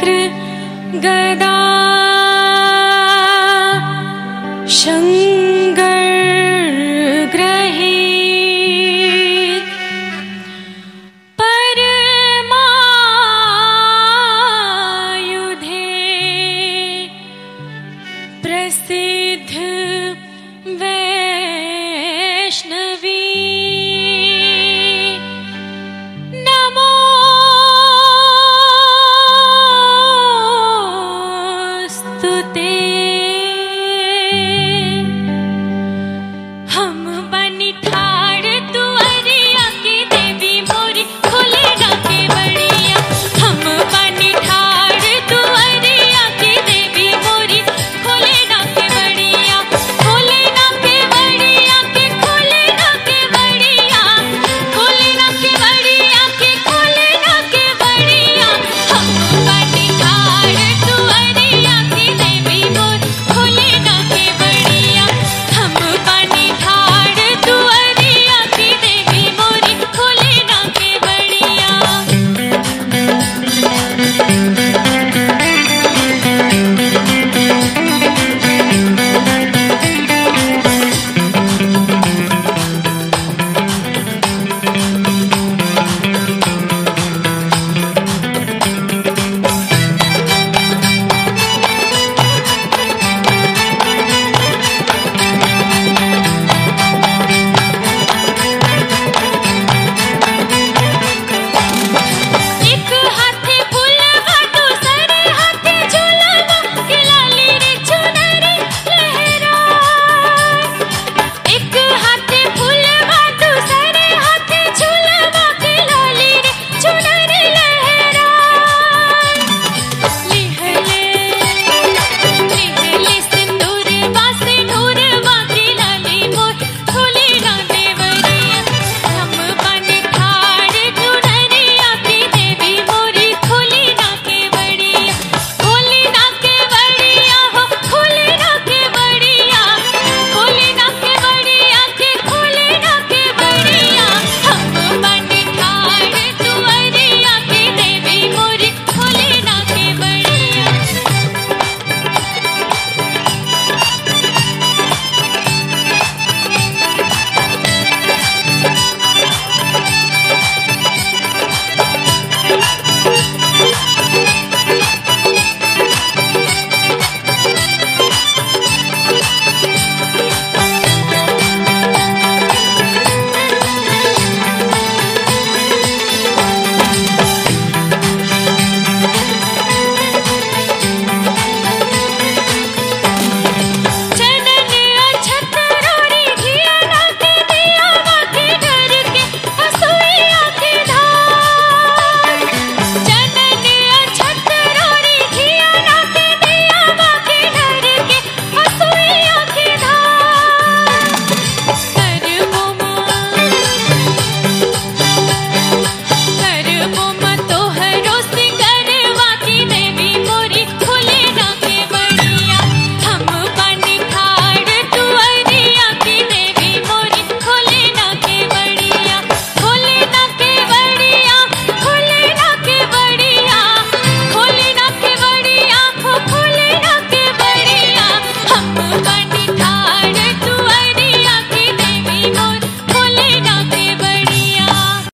क्र गदा Hum.